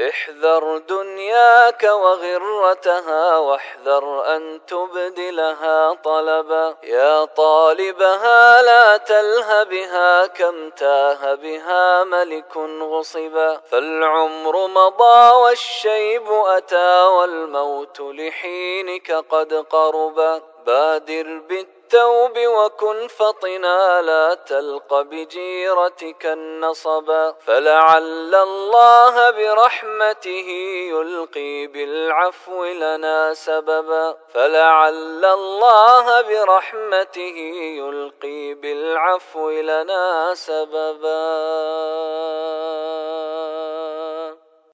احذر دنياك وغرتها واحذر أن تبدلها طلبا. يا طالبها لا تله بها كم تاه بها ملك غصبا. فالعمر مضى والشيب أتى والموت لحينك قد قربا. بادر بالتالي التوب وكن فطنا لا تلق بجيرتك النصبا فلعل الله برحمته يلقي بالعفو لنا سببا فلعل الله برحمته يلقي بالعفو لنا سببا